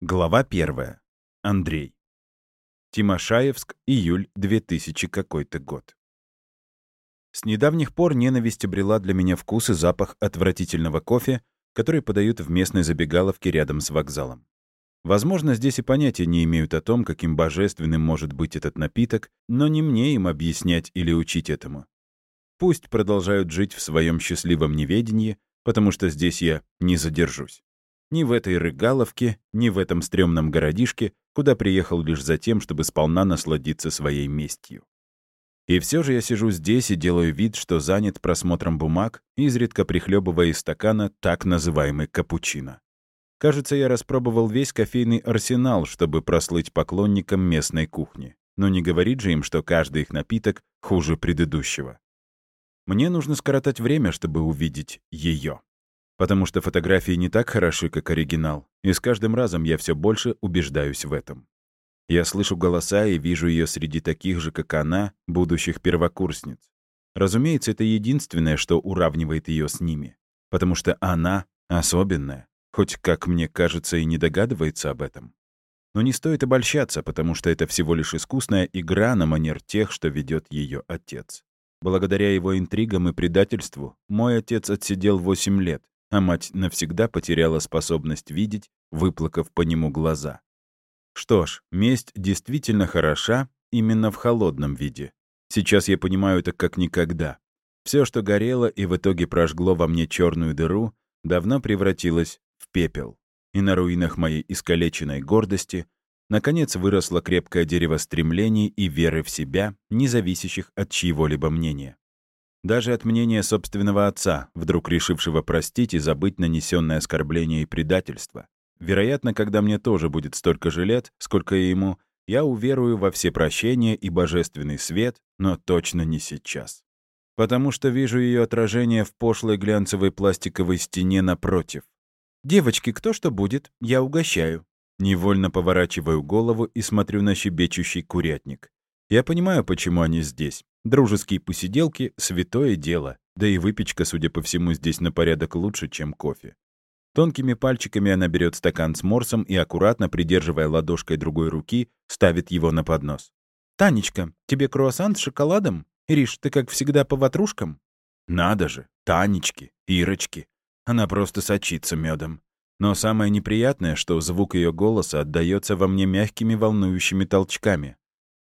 Глава 1. Андрей. Тимошаевск, июль 2000 какой-то год. С недавних пор ненависть обрела для меня вкус и запах отвратительного кофе, который подают в местной забегаловке рядом с вокзалом. Возможно, здесь и понятия не имеют о том, каким божественным может быть этот напиток, но не мне им объяснять или учить этому. Пусть продолжают жить в своем счастливом неведении, потому что здесь я не задержусь. Ни в этой рыгаловке, ни в этом стрёмном городишке, куда приехал лишь за тем, чтобы сполна насладиться своей местью. И все же я сижу здесь и делаю вид, что занят просмотром бумаг, изредка прихлебывая из стакана так называемый капучино. Кажется, я распробовал весь кофейный арсенал, чтобы прослыть поклонникам местной кухни. Но не говорит же им, что каждый их напиток хуже предыдущего. Мне нужно скоротать время, чтобы увидеть ее потому что фотографии не так хороши, как оригинал, и с каждым разом я все больше убеждаюсь в этом. Я слышу голоса и вижу ее среди таких же, как она, будущих первокурсниц. Разумеется, это единственное, что уравнивает ее с ними, потому что она особенная, хоть, как мне кажется, и не догадывается об этом. Но не стоит обольщаться, потому что это всего лишь искусная игра на манер тех, что ведет ее отец. Благодаря его интригам и предательству мой отец отсидел 8 лет, а мать навсегда потеряла способность видеть, выплакав по нему глаза. Что ж, месть действительно хороша именно в холодном виде. Сейчас я понимаю это как никогда. Все, что горело и в итоге прожгло во мне черную дыру, давно превратилось в пепел. И на руинах моей искалеченной гордости наконец выросло крепкое дерево стремлений и веры в себя, не зависящих от чьего-либо мнения. Даже от мнения собственного отца, вдруг решившего простить и забыть нанесенное оскорбление и предательство. Вероятно, когда мне тоже будет столько же лет, сколько и ему, я уверую во все прощения и божественный свет, но точно не сейчас. Потому что вижу ее отражение в пошлой глянцевой пластиковой стене напротив. «Девочки, кто что будет? Я угощаю». Невольно поворачиваю голову и смотрю на щебечущий курятник. Я понимаю, почему они здесь. Дружеские посиделки — святое дело, да и выпечка, судя по всему, здесь на порядок лучше, чем кофе. Тонкими пальчиками она берет стакан с морсом и, аккуратно придерживая ладошкой другой руки, ставит его на поднос. «Танечка, тебе круассан с шоколадом? Ириш, ты как всегда по ватрушкам?» «Надо же, Танечки, Ирочки. Она просто сочится медом. Но самое неприятное, что звук ее голоса отдается во мне мягкими волнующими толчками.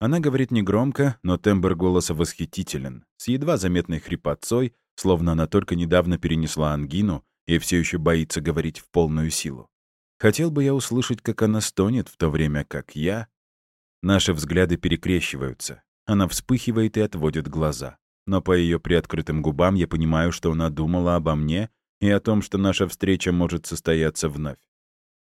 Она говорит негромко, но тембр голоса восхитителен, с едва заметной хрипотцой, словно она только недавно перенесла ангину и все еще боится говорить в полную силу. Хотел бы я услышать, как она стонет, в то время как я... Наши взгляды перекрещиваются. Она вспыхивает и отводит глаза. Но по ее приоткрытым губам я понимаю, что она думала обо мне и о том, что наша встреча может состояться вновь.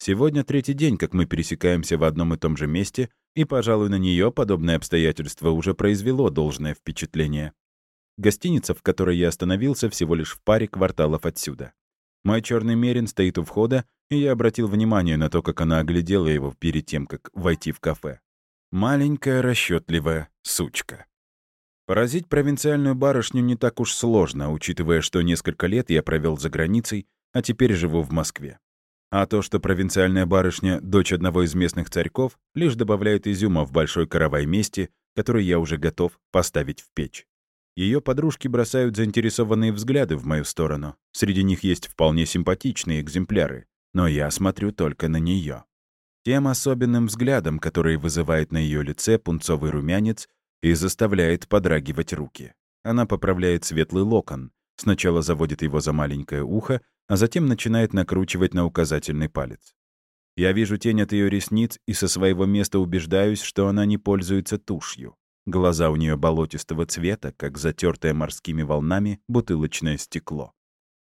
Сегодня третий день, как мы пересекаемся в одном и том же месте, и, пожалуй, на нее подобное обстоятельство уже произвело должное впечатление. Гостиница, в которой я остановился, всего лишь в паре кварталов отсюда. Мой черный мерин стоит у входа, и я обратил внимание на то, как она оглядела его перед тем, как войти в кафе. Маленькая расчетливая сучка. Поразить провинциальную барышню не так уж сложно, учитывая, что несколько лет я провел за границей, а теперь живу в Москве. А то, что провинциальная барышня — дочь одного из местных царьков, лишь добавляет изюма в большой каравай мести, который я уже готов поставить в печь. Ее подружки бросают заинтересованные взгляды в мою сторону. Среди них есть вполне симпатичные экземпляры, но я смотрю только на нее. Тем особенным взглядом, который вызывает на ее лице пунцовый румянец и заставляет подрагивать руки. Она поправляет светлый локон, сначала заводит его за маленькое ухо, а затем начинает накручивать на указательный палец. Я вижу тень от ее ресниц и со своего места убеждаюсь, что она не пользуется тушью. Глаза у нее болотистого цвета, как затертое морскими волнами бутылочное стекло.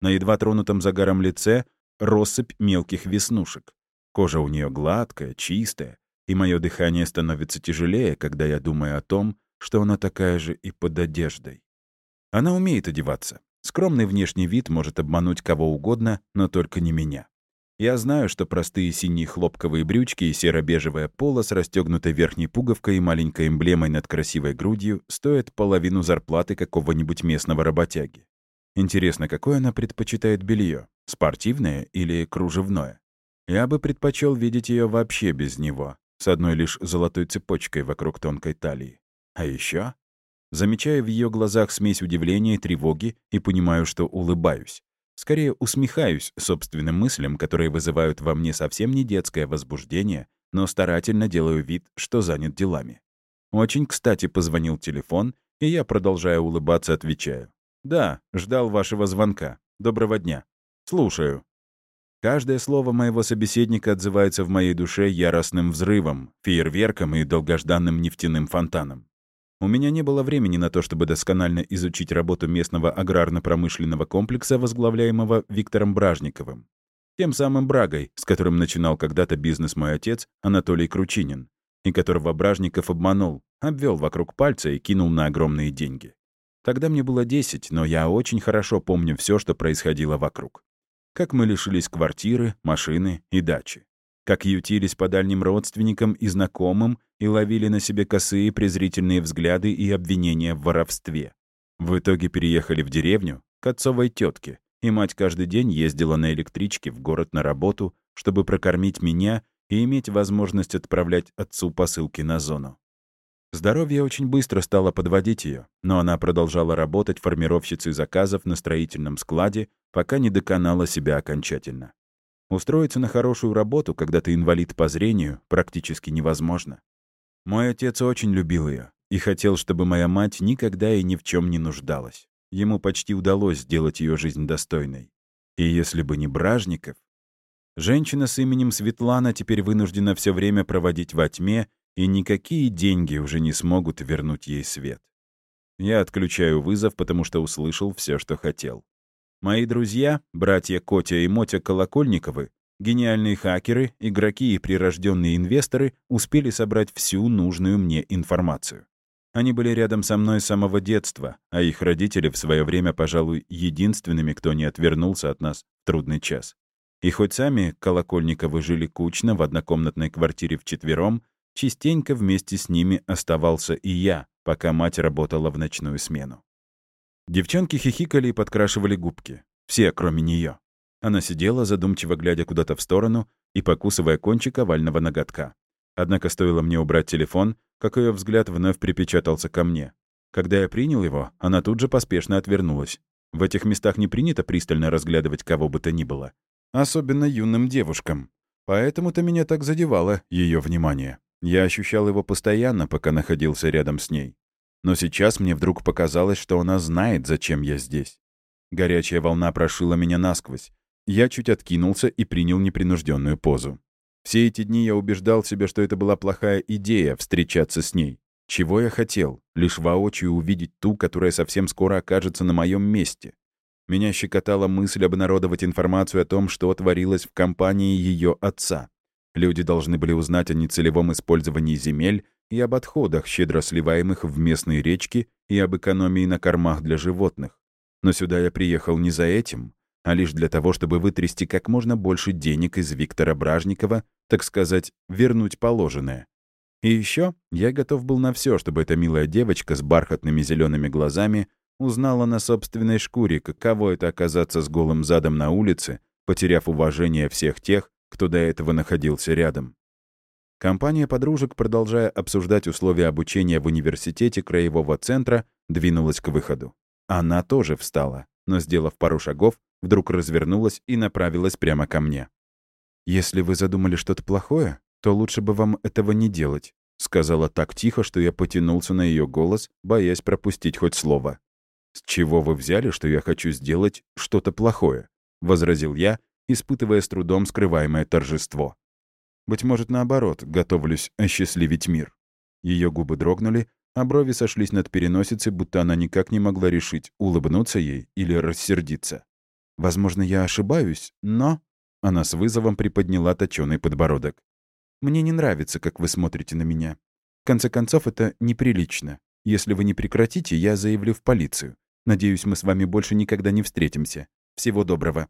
На едва тронутом загаром лице россыпь мелких веснушек. Кожа у нее гладкая, чистая, и мое дыхание становится тяжелее, когда я думаю о том, что она такая же и под одеждой. Она умеет одеваться. Скромный внешний вид может обмануть кого угодно, но только не меня. Я знаю, что простые синие хлопковые брючки и серо-бежевая поло с расстегнутой верхней пуговкой и маленькой эмблемой над красивой грудью стоят половину зарплаты какого-нибудь местного работяги. Интересно, какое она предпочитает белье? Спортивное или кружевное? Я бы предпочел видеть ее вообще без него, с одной лишь золотой цепочкой вокруг тонкой талии. А еще замечаю в ее глазах смесь удивления и тревоги и понимаю, что улыбаюсь. Скорее усмехаюсь собственным мыслям, которые вызывают во мне совсем не детское возбуждение, но старательно делаю вид, что занят делами. Очень кстати позвонил телефон, и я, продолжая улыбаться, отвечаю. «Да, ждал вашего звонка. Доброго дня. Слушаю». Каждое слово моего собеседника отзывается в моей душе яростным взрывом, фейерверком и долгожданным нефтяным фонтаном. У меня не было времени на то, чтобы досконально изучить работу местного аграрно-промышленного комплекса, возглавляемого Виктором Бражниковым. Тем самым Брагой, с которым начинал когда-то бизнес мой отец, Анатолий Кручинин, и которого Бражников обманул, обвел вокруг пальца и кинул на огромные деньги. Тогда мне было 10, но я очень хорошо помню все, что происходило вокруг. Как мы лишились квартиры, машины и дачи. Как ютились по дальним родственникам и знакомым и ловили на себе косые презрительные взгляды и обвинения в воровстве. В итоге переехали в деревню к отцовой тетке, и мать каждый день ездила на электричке в город на работу, чтобы прокормить меня и иметь возможность отправлять отцу посылки на зону. Здоровье очень быстро стало подводить ее, но она продолжала работать формировщицей заказов на строительном складе, пока не доконала себя окончательно. Устроиться на хорошую работу, когда ты инвалид по зрению, практически невозможно. Мой отец очень любил ее и хотел, чтобы моя мать никогда и ни в чем не нуждалась. Ему почти удалось сделать ее жизнь достойной. И если бы не Бражников... Женщина с именем Светлана теперь вынуждена все время проводить во тьме и никакие деньги уже не смогут вернуть ей свет. Я отключаю вызов, потому что услышал все, что хотел. Мои друзья, братья Котя и Мотя Колокольниковы, гениальные хакеры, игроки и прирожденные инвесторы успели собрать всю нужную мне информацию. Они были рядом со мной с самого детства, а их родители в свое время, пожалуй, единственными, кто не отвернулся от нас в трудный час. И хоть сами Колокольниковы жили кучно в однокомнатной квартире вчетвером, Частенько вместе с ними оставался и я, пока мать работала в ночную смену. Девчонки хихикали и подкрашивали губки. Все, кроме нее. Она сидела, задумчиво глядя куда-то в сторону и покусывая кончик овального ноготка. Однако стоило мне убрать телефон, как ее взгляд вновь припечатался ко мне. Когда я принял его, она тут же поспешно отвернулась. В этих местах не принято пристально разглядывать кого бы то ни было. Особенно юным девушкам. Поэтому-то меня так задевало ее внимание. Я ощущал его постоянно, пока находился рядом с ней. Но сейчас мне вдруг показалось, что она знает, зачем я здесь. Горячая волна прошила меня насквозь. Я чуть откинулся и принял непринужденную позу. Все эти дни я убеждал себя, что это была плохая идея — встречаться с ней. Чего я хотел? Лишь воочию увидеть ту, которая совсем скоро окажется на моем месте. Меня щекотала мысль обнародовать информацию о том, что творилось в компании ее отца. Люди должны были узнать о нецелевом использовании земель и об отходах, щедро сливаемых в местные речки, и об экономии на кормах для животных. Но сюда я приехал не за этим, а лишь для того, чтобы вытрясти как можно больше денег из Виктора Бражникова, так сказать, вернуть положенное. И еще я готов был на все, чтобы эта милая девочка с бархатными зелеными глазами узнала на собственной шкуре, каково это оказаться с голым задом на улице, потеряв уважение всех тех, кто до этого находился рядом. Компания подружек, продолжая обсуждать условия обучения в университете краевого центра, двинулась к выходу. Она тоже встала, но, сделав пару шагов, вдруг развернулась и направилась прямо ко мне. «Если вы задумали что-то плохое, то лучше бы вам этого не делать», сказала так тихо, что я потянулся на ее голос, боясь пропустить хоть слово. «С чего вы взяли, что я хочу сделать что-то плохое?» — возразил я, испытывая с трудом скрываемое торжество. Быть может, наоборот, готовлюсь осчастливить мир. Ее губы дрогнули, а брови сошлись над переносицей, будто она никак не могла решить, улыбнуться ей или рассердиться. Возможно, я ошибаюсь, но... Она с вызовом приподняла точёный подбородок. «Мне не нравится, как вы смотрите на меня. В конце концов, это неприлично. Если вы не прекратите, я заявлю в полицию. Надеюсь, мы с вами больше никогда не встретимся. Всего доброго».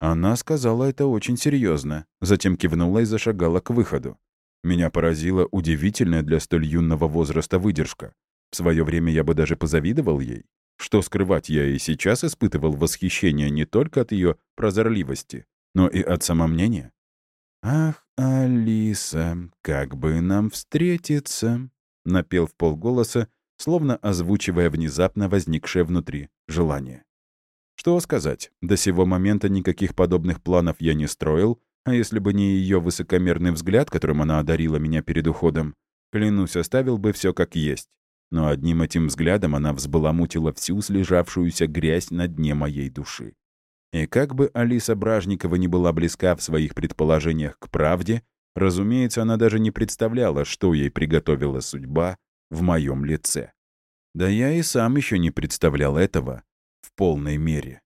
Она сказала это очень серьезно, затем кивнула и зашагала к выходу. Меня поразила удивительная для столь юного возраста выдержка. В свое время я бы даже позавидовал ей. Что скрывать, я и сейчас испытывал восхищение не только от ее прозорливости, но и от самомнения. «Ах, Алиса, как бы нам встретиться?» — напел в полголоса, словно озвучивая внезапно возникшее внутри желание. Что сказать, до сего момента никаких подобных планов я не строил, а если бы не ее высокомерный взгляд, которым она одарила меня перед уходом, клянусь, оставил бы все как есть. Но одним этим взглядом она взбаламутила всю слежавшуюся грязь на дне моей души. И как бы Алиса Бражникова не была близка в своих предположениях к правде, разумеется, она даже не представляла, что ей приготовила судьба в моем лице. Да я и сам еще не представлял этого полной мере.